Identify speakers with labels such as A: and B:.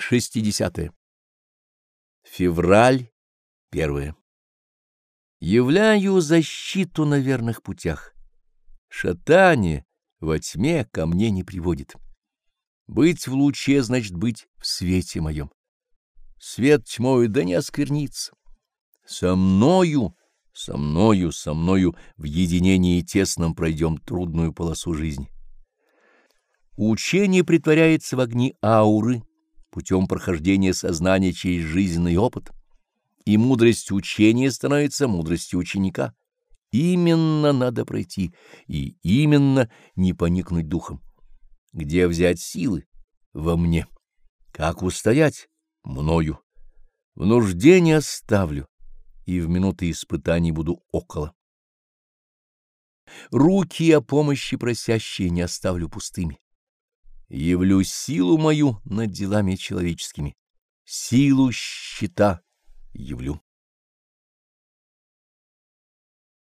A: 60. Февраль 1. Являю защиту на верных путях. Шатание во тьме ко мне не приводит. Быть в луче значит быть в свете моем. Свет тьмою да не осквернится. Со мною, со мною, со мною в единении тесном пройдем трудную полосу жизни. Учение притворяется в огни ауры путем прохождения сознания через жизненный опыт, и мудрость учения становится мудростью ученика. Именно надо пройти, и именно не поникнуть духом. Где взять силы? Во мне. Как устоять? Мною. В нужде не оставлю, и в минуты испытаний буду около. Руки о помощи просящие не оставлю пустыми явлю силу мою над делами человеческими, силу щита явлю.